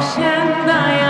像那样。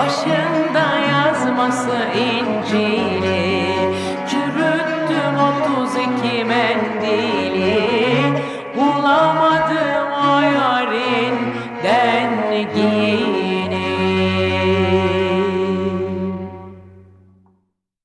Başında yazması İncil'i Çürüttüm 32 mendili. Bulamadım